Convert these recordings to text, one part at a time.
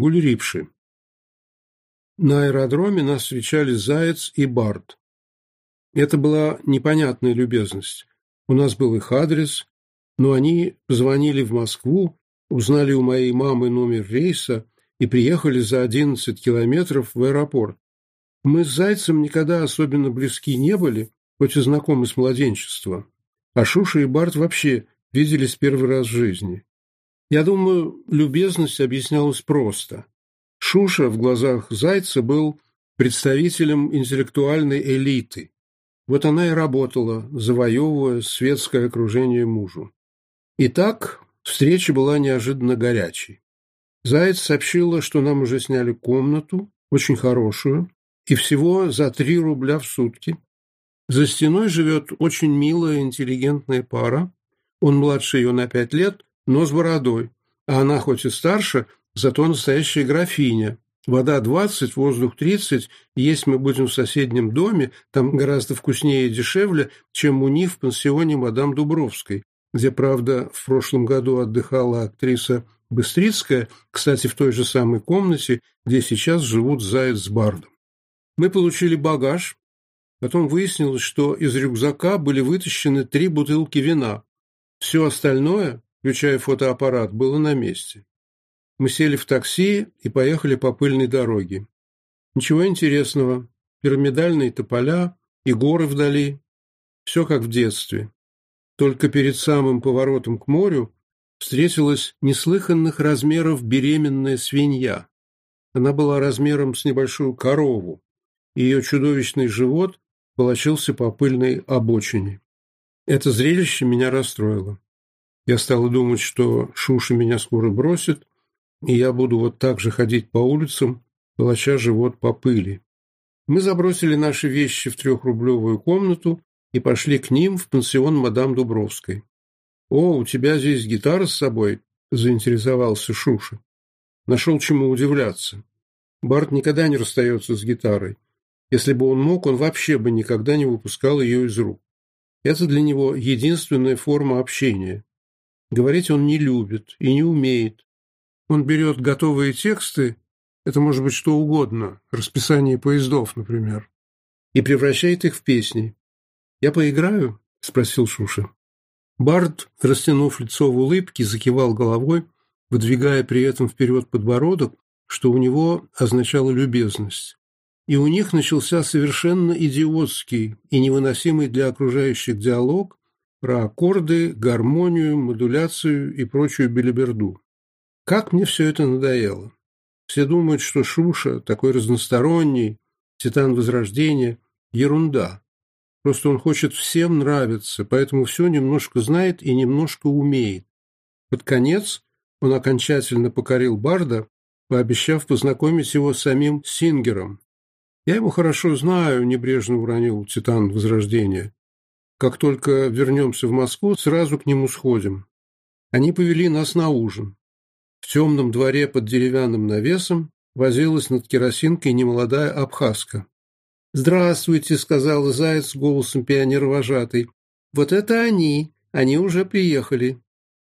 Гульрипши. На аэродроме нас встречали Заяц и Барт. Это была непонятная любезность. У нас был их адрес, но они позвонили в Москву, узнали у моей мамы номер рейса и приехали за 11 километров в аэропорт. Мы с Зайцем никогда особенно близки не были, хоть и знакомы с младенчества. А Шуша и Барт вообще виделись первый раз в жизни. Я думаю, любезность объяснялась просто. Шуша в глазах Зайца был представителем интеллектуальной элиты. Вот она и работала, завоевывая светское окружение мужу. Итак, встреча была неожиданно горячей. Заяц сообщила, что нам уже сняли комнату, очень хорошую, и всего за три рубля в сутки. За стеной живет очень милая, интеллигентная пара. Он младше ее на пять лет – но с бородой. А она хоть и старше, зато настоящая графиня. Вода 20, воздух 30, есть мы будем в соседнем доме, там гораздо вкуснее и дешевле, чем у них в пансионе мадам Дубровской, где, правда, в прошлом году отдыхала актриса Быстрицкая, кстати, в той же самой комнате, где сейчас живут Заяц с Бардом. Мы получили багаж, потом выяснилось, что из рюкзака были вытащены три бутылки вина. Все остальное включая фотоаппарат, было на месте. Мы сели в такси и поехали по пыльной дороге. Ничего интересного. Пирамидальные тополя и горы вдали. Все как в детстве. Только перед самым поворотом к морю встретилась неслыханных размеров беременная свинья. Она была размером с небольшую корову, и ее чудовищный живот волочился по пыльной обочине. Это зрелище меня расстроило. Я стала думать, что Шуша меня скоро бросит, и я буду вот так же ходить по улицам, волоча живот по пыли. Мы забросили наши вещи в трехрублевую комнату и пошли к ним в пансион мадам Дубровской. «О, у тебя здесь гитара с собой?» – заинтересовался Шуша. Нашел чему удивляться. Барт никогда не расстается с гитарой. Если бы он мог, он вообще бы никогда не выпускал ее из рук. Это для него единственная форма общения. Говорить он не любит и не умеет. Он берет готовые тексты, это может быть что угодно, расписание поездов, например, и превращает их в песни. «Я поиграю?» – спросил Шуша. Барт, растянув лицо в улыбке, закивал головой, выдвигая при этом вперед подбородок, что у него означало любезность. И у них начался совершенно идиотский и невыносимый для окружающих диалог, про аккорды, гармонию, модуляцию и прочую билиберду. Как мне все это надоело. Все думают, что Шуша, такой разносторонний, титан Возрождения – ерунда. Просто он хочет всем нравиться, поэтому все немножко знает и немножко умеет. Под конец он окончательно покорил Барда, пообещав познакомить его с самим Сингером. «Я его хорошо знаю», – небрежно уронил Титан Возрождения. Как только вернемся в Москву, сразу к нему сходим. Они повели нас на ужин. В темном дворе под деревянным навесом возилась над керосинкой немолодая абхазка. «Здравствуйте», — сказал Заяц голосом пионер-вожатый. «Вот это они! Они уже приехали!»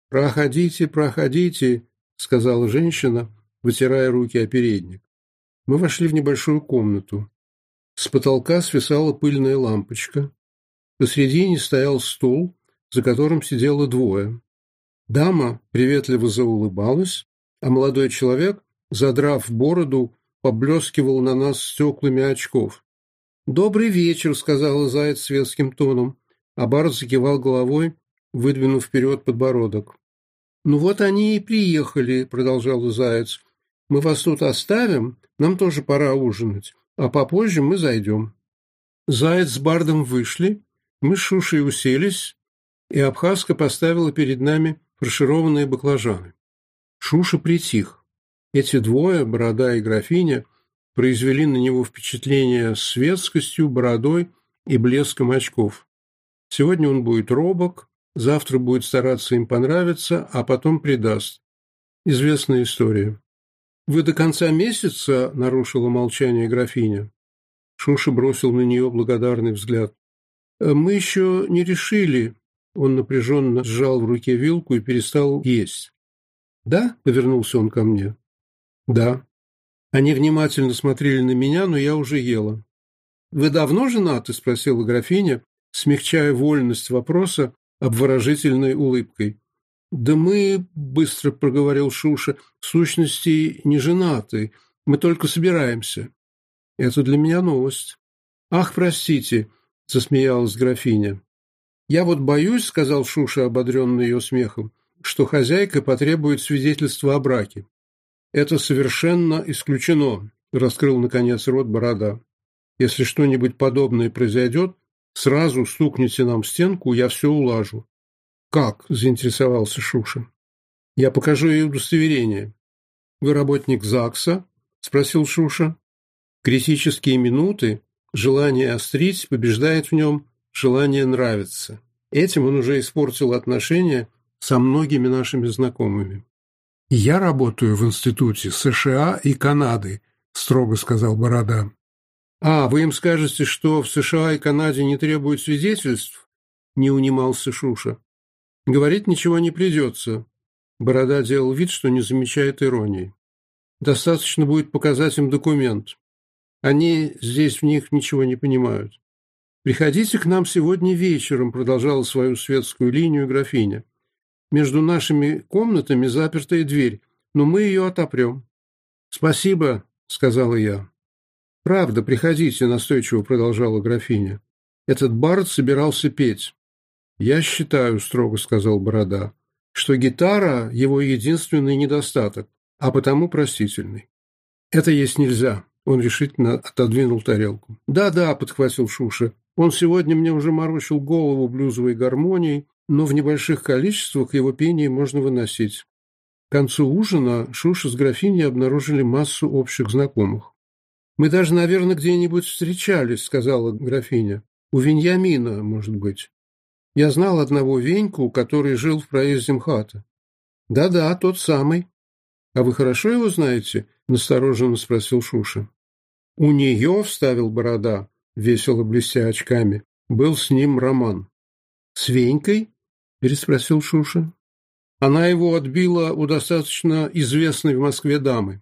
«Проходите, проходите», — сказала женщина, вытирая руки о передник. Мы вошли в небольшую комнату. С потолка свисала пыльная лампочка. Посредине стоял стул, за которым сидело двое. Дама приветливо заулыбалась, а молодой человек, задрав бороду, поблескивал на нас стеклами очков. «Добрый вечер», — сказала Заяц светским тоном, а Барт закивал головой, выдвинув вперед подбородок. «Ну вот они и приехали», — продолжал Заяц. «Мы вас тут оставим, нам тоже пора ужинать, а попозже мы зайдем». Заяц с Бардом вышли, мы с Шушей уселись, и Абхазка поставила перед нами фаршированные баклажаны. Шуша притих. Эти двое, борода и графиня, произвели на него впечатление светскостью, бородой и блеском очков. Сегодня он будет робок, завтра будет стараться им понравиться, а потом предаст. Известная история. «Вы до конца месяца?» – нарушила молчание графиня. Шуша бросил на нее благодарный взгляд. Э, «Мы еще не решили». Он напряженно сжал в руке вилку и перестал есть. «Да?» — повернулся он ко мне. «Да». Они внимательно смотрели на меня, но я уже ела. «Вы давно женаты?» — спросила графиня, смягчая вольность вопроса обворожительной улыбкой. «Да мы», — быстро проговорил Шуша, — «в сущности не женаты. Мы только собираемся». «Это для меня новость». «Ах, простите, засмеялась графиня. «Я вот боюсь», — сказал Шуша, ободренный ее смехом, «что хозяйка потребует свидетельства о браке». «Это совершенно исключено», — раскрыл, наконец, рот борода. «Если что-нибудь подобное произойдет, сразу стукните нам в стенку, я все улажу». «Как?» — заинтересовался Шуша. «Я покажу ей удостоверение». «Вы работник ЗАГСа?» — спросил Шуша. «Критические минуты Желание острить побеждает в нем желание нравиться. Этим он уже испортил отношения со многими нашими знакомыми. «Я работаю в институте США и Канады», – строго сказал Борода. «А, вы им скажете, что в США и Канаде не требуют свидетельств?» – не унимался Шуша. «Говорить ничего не придется». Борода делал вид, что не замечает иронии. «Достаточно будет показать им документ. Они здесь в них ничего не понимают. «Приходите к нам сегодня вечером», — продолжала свою светскую линию графиня. «Между нашими комнатами запертая дверь, но мы ее отопрем». «Спасибо», — сказала я. «Правда, приходите», — настойчиво продолжала графиня. Этот бард собирался петь. «Я считаю», — строго сказал Борода, — «что гитара — его единственный недостаток, а потому простительный». «Это есть нельзя», он решительно отодвинул тарелку. «Да-да», — подхватил Шуша. «Он сегодня мне уже морочил голову блюзовой гармонией, но в небольших количествах его пение можно выносить». К концу ужина Шуша с графиней обнаружили массу общих знакомых. «Мы даже, наверное, где-нибудь встречались», — сказала графиня. «У Веньямина, может быть. Я знал одного Веньку, который жил в проезде МХАТа». «Да-да, тот самый», «А вы хорошо его знаете?» – настороженно спросил Шуша. «У нее, – вставил Борода, весело блестя очками, – был с ним роман». «С Венькой?» – переспросил Шуша. «Она его отбила у достаточно известной в Москве дамы».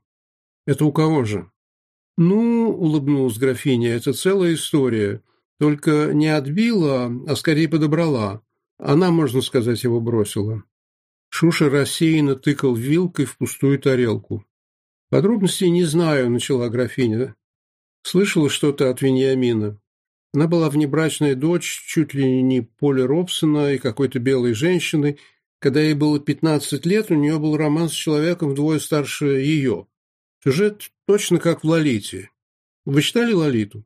«Это у кого же?» «Ну, — улыбнулась графиня, — это целая история. Только не отбила, а скорее подобрала. Она, можно сказать, его бросила». Шуша рассеянно тыкал вилкой в пустую тарелку. «Подробностей не знаю», — начала графиня. «Слышала что-то от Вениамина. Она была внебрачная дочь чуть ли не Поля Робсона и какой-то белой женщины. Когда ей было 15 лет, у нее был роман с человеком вдвое старше ее. Сюжет точно как в «Лолите». Вы читали «Лолиту»?»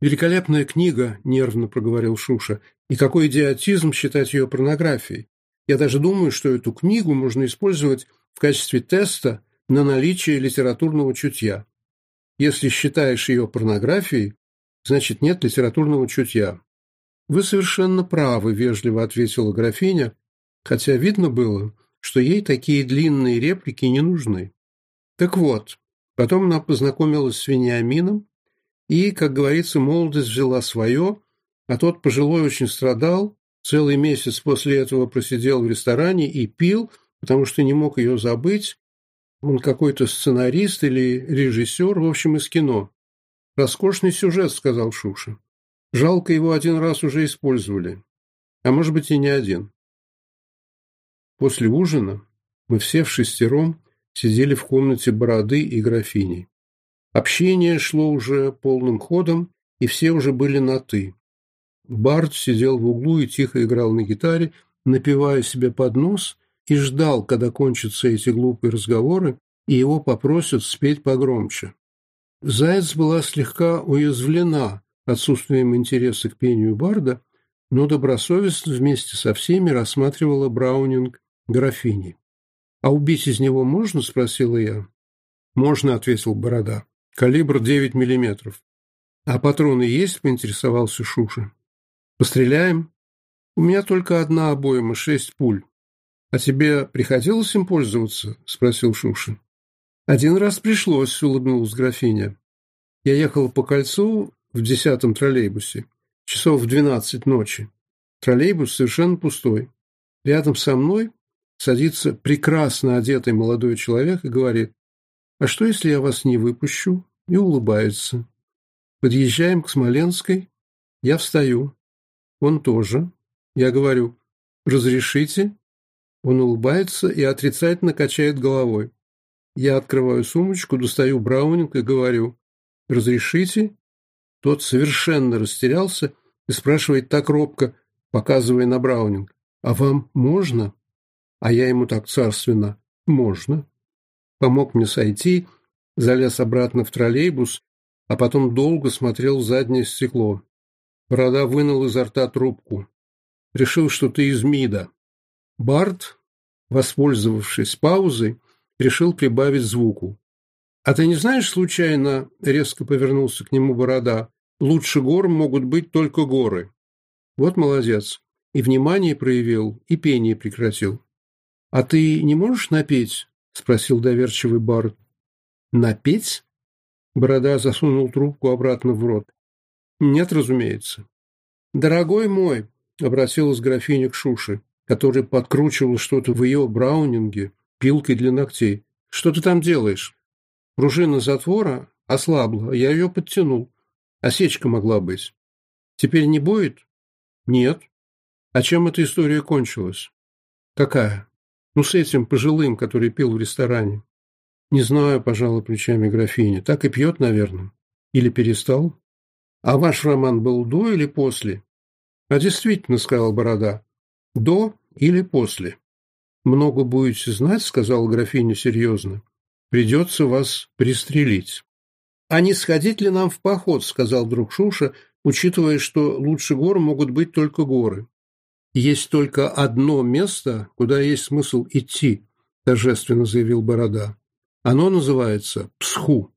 «Великолепная книга», — нервно проговорил Шуша. «И какой идиотизм считать ее порнографией? Я даже думаю, что эту книгу можно использовать в качестве теста на наличие литературного чутья. Если считаешь ее порнографией, значит, нет литературного чутья. «Вы совершенно правы», – вежливо ответила графиня, хотя видно было, что ей такие длинные реплики не нужны. Так вот, потом она познакомилась с Вениамином, и, как говорится, молодость взяла свое, а тот пожилой очень страдал Целый месяц после этого просидел в ресторане и пил, потому что не мог ее забыть. Он какой-то сценарист или режиссер, в общем, из кино. «Роскошный сюжет», — сказал Шуша. «Жалко, его один раз уже использовали. А может быть, и не один». После ужина мы все в шестером сидели в комнате Бороды и графини. Общение шло уже полным ходом, и все уже были на «ты». Барт сидел в углу и тихо играл на гитаре, напивая себе под нос, и ждал, когда кончатся эти глупые разговоры, и его попросят спеть погромче. Заяц была слегка уязвлена отсутствием интереса к пению Барда, но добросовестно вместе со всеми рассматривала Браунинг графини. «А убить из него можно?» – спросила я. «Можно», – ответил Борода. «Калибр 9 миллиметров». «А патроны есть?» – поинтересовался Шуша. Постреляем? У меня только одна обойма, шесть пуль. А тебе приходилось им пользоваться? Спросил Шушин. Один раз пришлось, улыбнулась графиня. Я ехала по кольцу в десятом троллейбусе, часов в двенадцать ночи. Троллейбус совершенно пустой. Рядом со мной садится прекрасно одетый молодой человек и говорит, «А что, если я вас не выпущу?» и улыбается. Подъезжаем к Смоленской. Я встаю. Он тоже. Я говорю, разрешите? Он улыбается и отрицательно качает головой. Я открываю сумочку, достаю браунинг и говорю, разрешите? Тот совершенно растерялся и спрашивает так робко, показывая на браунинг, а вам можно? А я ему так царственно, можно. Помог мне сойти, залез обратно в троллейбус, а потом долго смотрел в заднее стекло. Борода вынул изо рта трубку. «Решил, что ты из МИДа». Барт, воспользовавшись паузой, решил прибавить звуку. «А ты не знаешь, случайно, — резко повернулся к нему Борода, — лучше гор могут быть только горы». «Вот молодец. И внимание проявил, и пение прекратил». «А ты не можешь напеть?» — спросил доверчивый Барт. «Напеть?» Борода засунул трубку обратно в рот. Нет, разумеется. Дорогой мой, обратилась графиня к Шуше, который подкручивал что-то в ее браунинге пилкой для ногтей. Что ты там делаешь? Пружина затвора ослабла, я ее подтянул. Осечка могла быть. Теперь не будет? Нет. А чем эта история кончилась? Какая? Ну, с этим пожилым, который пил в ресторане. Не знаю, пожалуй, плечами графини. Так и пьет, наверное. Или перестал? А ваш роман был до или после? А действительно, сказал Борода, до или после. Много будете знать, сказала графиня серьезно. Придется вас пристрелить. А не сходить ли нам в поход, сказал друг Шуша, учитывая, что лучше гор могут быть только горы. Есть только одно место, куда есть смысл идти, торжественно заявил Борода. Оно называется Псху.